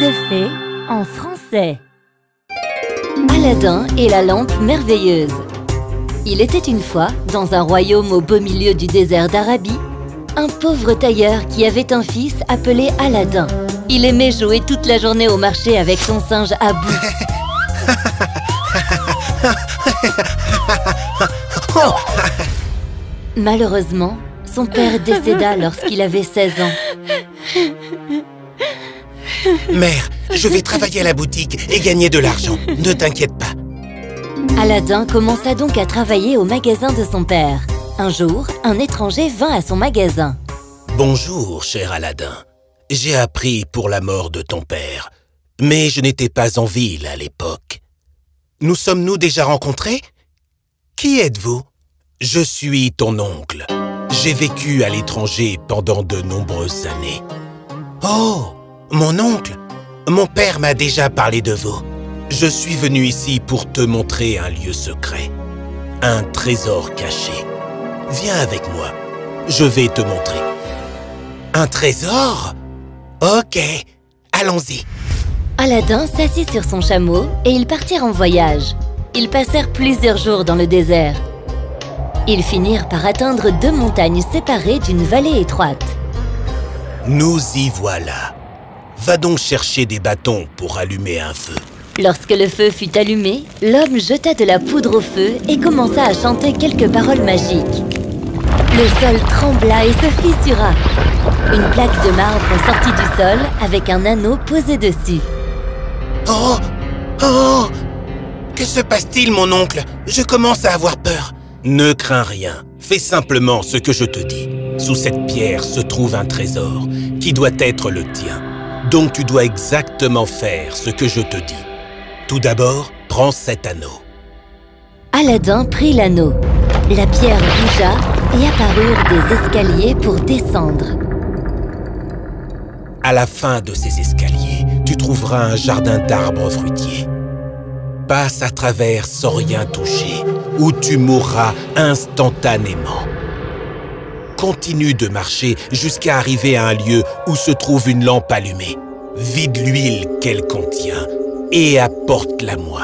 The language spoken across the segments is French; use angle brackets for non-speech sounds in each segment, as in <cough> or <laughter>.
de fées en français. Aladdin et la lampe merveilleuse. Il était une fois, dans un royaume au beau milieu du désert d'Arabie, un pauvre tailleur qui avait un fils appelé Aladdin. Il aimait jouer toute la journée au marché avec son singe à bout. <laughs> Malheureusement, son père décéda lorsqu'il avait 16 ans. <laughs> Mère, je vais travailler à la boutique et gagner de l'argent. Ne t'inquiète pas. Aladdin commença donc à travailler au magasin de son père. Un jour, un étranger vint à son magasin. Bonjour, cher Aladdin. J'ai appris pour la mort de ton père, mais je n'étais pas en ville à l'époque. Nous sommes-nous déjà rencontrés? Qui êtes-vous? Je suis ton oncle. J'ai vécu à l'étranger pendant de nombreuses années. Oh, mon oncle Mon père m'a déjà parlé de vous. Je suis venu ici pour te montrer un lieu secret. Un trésor caché. Viens avec moi. Je vais te montrer. Un trésor? Ok, allons-y. Aladdin s'assit sur son chameau et ils partirent en voyage. Ils passèrent plusieurs jours dans le désert. Ils finirent par atteindre deux montagnes séparées d'une vallée étroite. Nous y voilà. Va donc chercher des bâtons pour allumer un feu. Lorsque le feu fut allumé, l'homme jeta de la poudre au feu et commença à chanter quelques paroles magiques. Le sol trembla et se fissura. Une plaque de marbre sortit du sol avec un anneau posé dessus. Oh Oh Que se passe-t-il, mon oncle? Je commence à avoir peur. Ne crains rien. Fais simplement ce que je te dis. Sous cette pierre se trouve un trésor qui doit être le tien. Donc tu dois exactement faire ce que je te dis. Tout d'abord, prends cet anneau. Aladdin prit l'anneau. La pierre bougea et apparurent des escaliers pour descendre. À la fin de ces escaliers, tu trouveras un jardin d'arbres fruitiers. Passe à travers sans rien toucher, ou tu mourras instantanément. Continue de marcher jusqu'à arriver à un lieu où se trouve une lampe allumée. Vide l'huile qu'elle contient et apporte-la-moi.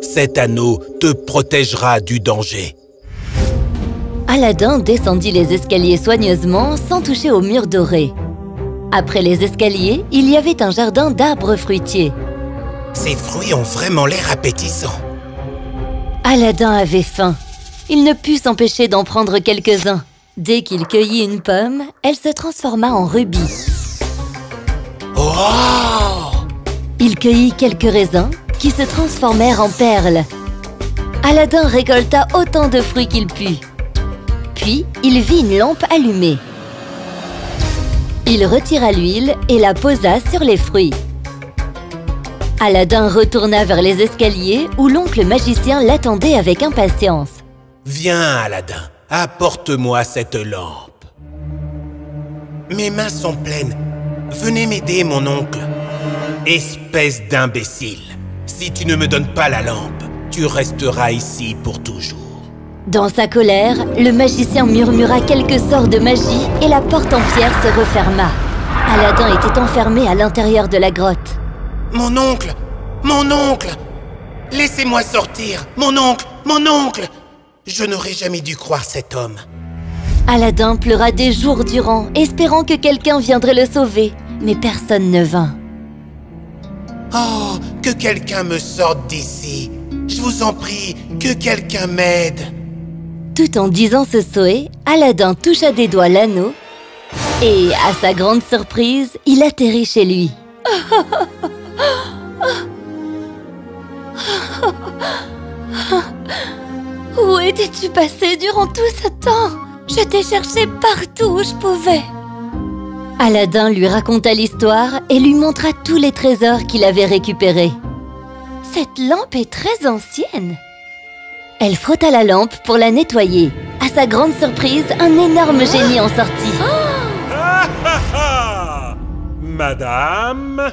Cet anneau te protégera du danger. Aladdin descendit les escaliers soigneusement sans toucher au mur doré. Après les escaliers, il y avait un jardin d'arbres fruitiers. Ces fruits ont vraiment l'air appétissants. Aladdin avait faim. Il ne put s'empêcher d'en prendre quelques-uns. Dès qu'il cueillit une pomme, elle se transforma en rubis. Oh Il cueillit quelques raisins qui se transformèrent en perles. Aladdin récolta autant de fruits qu'il put. Puis, il vit une lampe allumée. Il retira l'huile et la posa sur les fruits. Aladdin retourna vers les escaliers où l'oncle magicien l'attendait avec impatience. Viens, Aladdin, apporte-moi cette lampe. Mes mains sont pleines. Venez m'aider, mon oncle. Espèce d'imbécile. Si tu ne me donnes pas la lampe, tu resteras ici pour toujours. Dans sa colère, le magicien murmura quelques sorts de magie et la porte en pierre se referma. Aladdin était enfermé à l'intérieur de la grotte. Mon oncle Mon oncle Laissez-moi sortir Mon oncle Mon oncle Je n'aurais jamais dû croire cet homme. Aladdin pleura des jours durant, espérant que quelqu'un viendrait le sauver, mais personne ne vint. Oh, que quelqu'un me sorte d'ici Je vous en prie, que quelqu'un m'aide Tout en disant ce souhait, Aladdin toucha des doigts l'anneau et, à sa grande surprise, il atterrit chez lui. <laughs> Où étais-tu passé durant tout ce temps? Je t'ai cherché partout où je pouvais. Aladdin lui raconta l'histoire et lui montra tous les trésors qu'il avait récupérés. Cette lampe est très ancienne. Elle frotta la lampe pour la nettoyer. À sa grande surprise, un énorme génie en sortit. Ah, ah, ah Madame,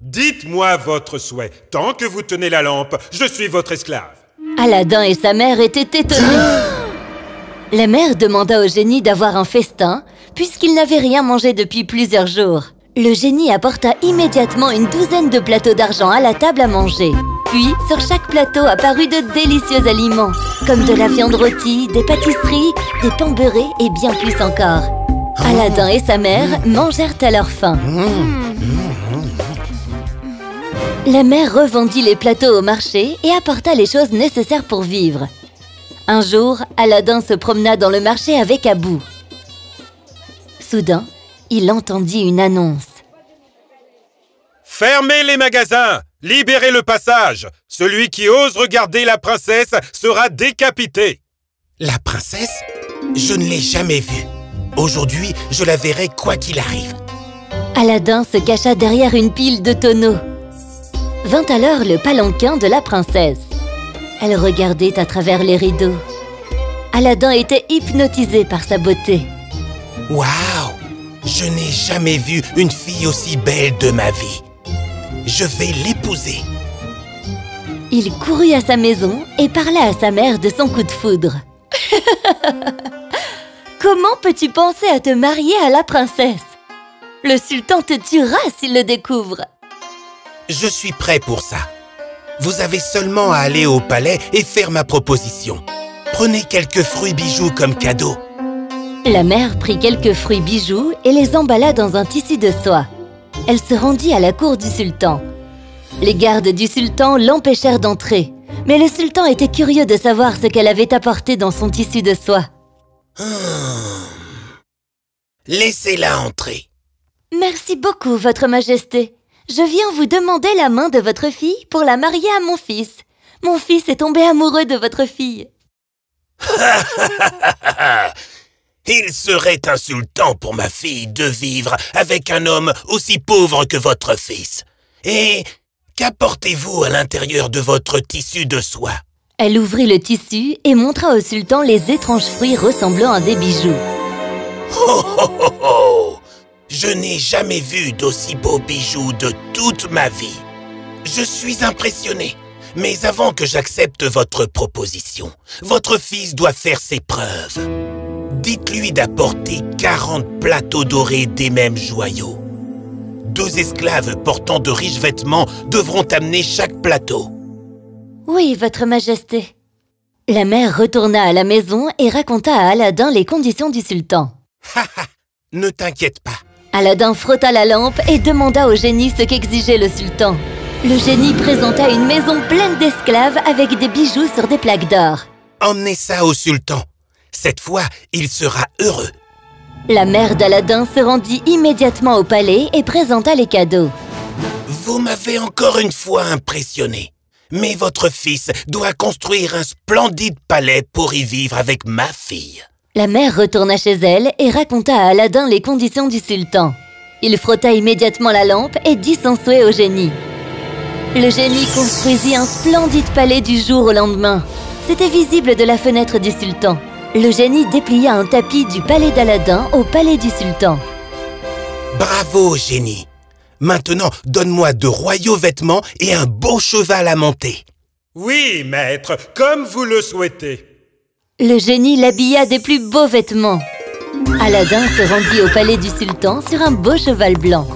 dites-moi votre souhait. Tant que vous tenez la lampe, je suis votre esclave. Aladdin et sa mère étaient étonnés. <gasps> La mère demanda au génie d'avoir un festin, puisqu'il n'avait rien mangé depuis plusieurs jours. Le génie apporta immédiatement une douzaine de plateaux d'argent à la table à manger. Puis, sur chaque plateau apparut de délicieux aliments, comme de la viande rôtie, des pâtisseries, des pains beurrés et bien plus encore. Aladdin et sa mère mangèrent à leur faim. La mère revendit les plateaux au marché et apporta les choses nécessaires pour vivre. Un jour, Aladdin se promena dans le marché avec Abou. Soudain, il entendit une annonce. Fermez les magasins Libérez le passage Celui qui ose regarder la princesse sera décapité La princesse? Je ne l'ai jamais vue. Aujourd'hui, je la verrai quoi qu'il arrive. Aladdin se cacha derrière une pile de tonneaux. Vint alors le palanquin de la princesse. Elle regardait à travers les rideaux. Aladdin était hypnotisé par sa beauté. Waouh Je n'ai jamais vu une fille aussi belle de ma vie. Je vais l'épouser. Il courut à sa maison et parla à sa mère de son coup de foudre. <laughs> Comment peux-tu penser à te marier à la princesse? Le sultan te tuera s'il le découvre. Je suis prêt pour ça. Vous avez seulement à aller au palais et faire ma proposition. Prenez quelques fruits bijoux comme cadeau. La mère prit quelques fruits bijoux et les emballa dans un tissu de soie. Elle se rendit à la cour du sultan. Les gardes du sultan l'empêchèrent d'entrer, mais le sultan était curieux de savoir ce qu'elle avait apporté dans son tissu de soie. Laissez-la entrer. Merci beaucoup, Votre Majesté. Je viens vous demander la main de votre fille pour la marier à mon fils. Mon fils est tombé amoureux de votre fille. <laughs> Il serait insultant pour ma fille de vivre avec un homme aussi pauvre que votre fils. Et qu'apportez-vous à l'intérieur de votre tissu de soie? Elle ouvrit le tissu et montra au sultan les étranges fruits ressemblant à des bijoux. Oh, oh, oh, Je n'ai jamais vu d'aussi beaux bijoux de toute ma vie. Je suis impressionné. Mais avant que j'accepte votre proposition, votre fils doit faire ses preuves. Dites-lui d'apporter 40 plateaux dorés des mêmes joyaux. Deux esclaves portant de riches vêtements devront amener chaque plateau. Oui, Votre Majesté. La mère retourna à la maison et raconta à Aladdin les conditions du sultan. Haha, ne t'inquiète pas. Aladdin frotta la lampe et demanda au génie ce qu'exigeait le sultan. Le génie présenta une maison pleine d'esclaves avec des bijoux sur des plaques d'or. Emmenez ça au sultan. Cette fois, il sera heureux. La mère d'Aladin se rendit immédiatement au palais et présenta les cadeaux. Vous m'avez encore une fois impressionné. Mais votre fils doit construire un splendide palais pour y vivre avec ma fille. La mère retourna chez elle et raconta à Aladdin les conditions du sultan. Il frotta immédiatement la lampe et dit son souhait au génie. Le génie construisit un splendide palais du jour au lendemain. C'était visible de la fenêtre du sultan. Le génie déplia un tapis du palais d'Aladin au palais du sultan. Bravo, génie Maintenant, donne-moi de royaux vêtements et un beau cheval à monter. Oui, maître, comme vous le souhaitez. Le génie l'habilla des plus beaux vêtements. Aladdin se rendit au palais du sultan sur un beau cheval blanc.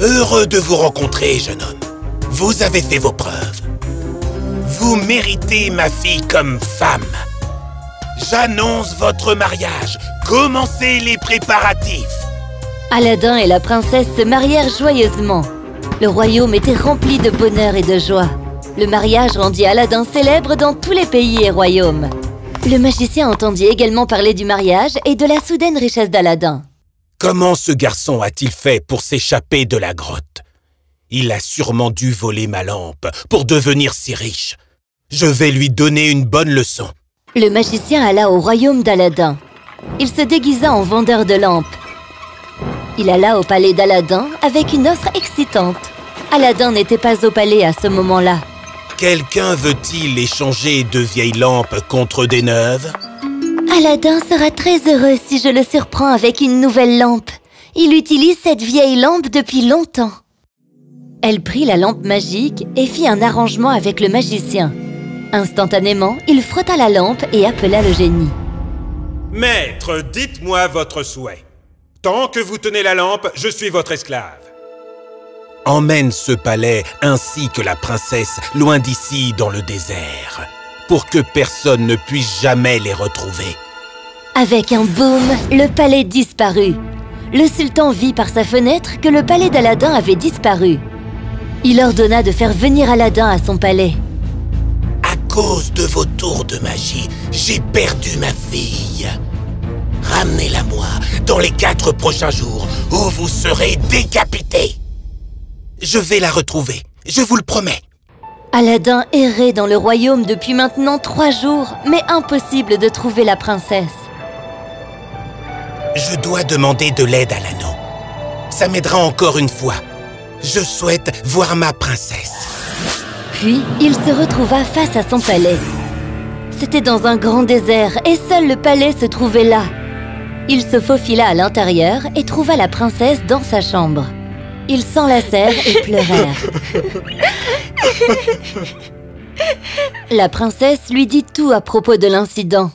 Heureux de vous rencontrer, jeune homme. Vous avez fait vos preuves. Vous méritez ma fille comme femme. J'annonce votre mariage. Commencez les préparatifs. Aladdin et la princesse se marièrent joyeusement. Le royaume était rempli de bonheur et de joie. Le mariage rendit Aladdin célèbre dans tous les pays et royaumes. Le magicien entendit également parler du mariage et de la soudaine richesse d'Aladin. Comment ce garçon a-t-il fait pour s'échapper de la grotte? Il a sûrement dû voler ma lampe pour devenir si riche. Je vais lui donner une bonne leçon. Le magicien alla au royaume d'Aladin. Il se déguisa en vendeur de lampes. Il alla au palais d'Aladin avec une offre excitante. Aladin n'était pas au palais à ce moment-là. Quelqu'un veut-il échanger de vieilles lampes contre des neuves? Aladin sera très heureux si je le surprends avec une nouvelle lampe. Il utilise cette vieille lampe depuis longtemps. Elle prit la lampe magique et fit un arrangement avec le magicien. Instantanément, il frotta la lampe et appela le génie. Maître, dites-moi votre souhait. Tant que vous tenez la lampe, je suis votre esclave. Emmène ce palais ainsi que la princesse loin d'ici dans le désert, pour que personne ne puisse jamais les retrouver. Avec un boom, le palais disparut. Le sultan vit par sa fenêtre que le palais d'Aladin avait disparu. Il ordonna de faire venir Aladin à son palais. À cause de vos tours de magie, j'ai perdu ma fille. Ramenez-la moi dans les quatre prochains jours où vous serez décapité. Je vais la retrouver, je vous le promets. Aladin errait dans le royaume depuis maintenant trois jours, mais impossible de trouver la princesse. Je dois demander de l'aide à l'anneau. Ça m'aidera encore une fois. Je souhaite voir ma princesse. Puis, il se retrouva face à son palais. C'était dans un grand désert et seul le palais se trouvait là. Il se faufila à l'intérieur et trouva la princesse dans sa chambre. Ils s'enlacèrent et pleurèrent. La princesse lui dit tout à propos de l'incident.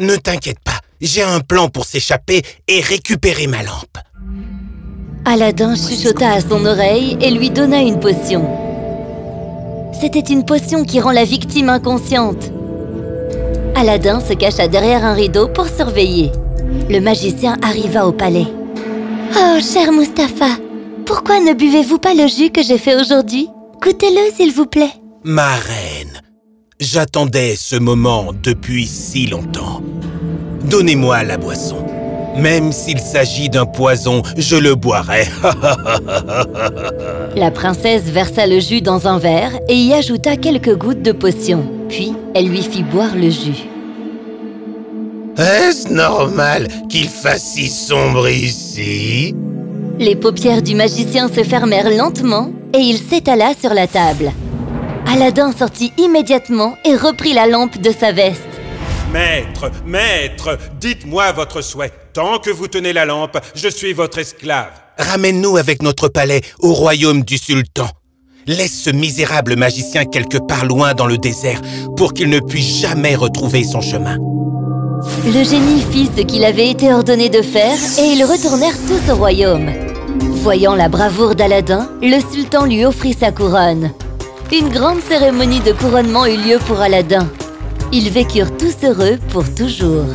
Ne t'inquiète pas, j'ai un plan pour s'échapper et récupérer ma lampe. Aladdin chuchota à son oreille et lui donna une potion. C'était une potion qui rend la victime inconsciente. Aladdin se cacha derrière un rideau pour surveiller. Le magicien arriva au palais. Oh, cher Mustapha, pourquoi ne buvez-vous pas le jus que j'ai fait aujourd'hui? Goûtez-le, s'il vous plaît. Ma reine, j'attendais ce moment depuis si longtemps. Donnez-moi la boisson. Même s'il s'agit d'un poison, je le boirai. <laughs> la princesse versa le jus dans un verre et y ajouta quelques gouttes de potion. Puis, elle lui fit boire le jus. Est-ce normal qu'il fasse si sombre ici? Les paupières du magicien se fermèrent lentement et il s'étala sur la table. Aladdin sortit immédiatement et reprit la lampe de sa veste. Maître, maître, dites-moi votre souhait. Tant que vous tenez la lampe, je suis votre esclave. Ramène-nous avec notre palais au royaume du sultan. Laisse ce misérable magicien quelque part loin dans le désert pour qu'il ne puisse jamais retrouver son chemin. Le génie fit ce qu'il avait été ordonné de faire et ils retournèrent tous au royaume. Voyant la bravoure d'Aladin, le sultan lui offrit sa couronne. Une grande cérémonie de couronnement eut lieu pour Aladin. Ils vécurent tous heureux pour toujours.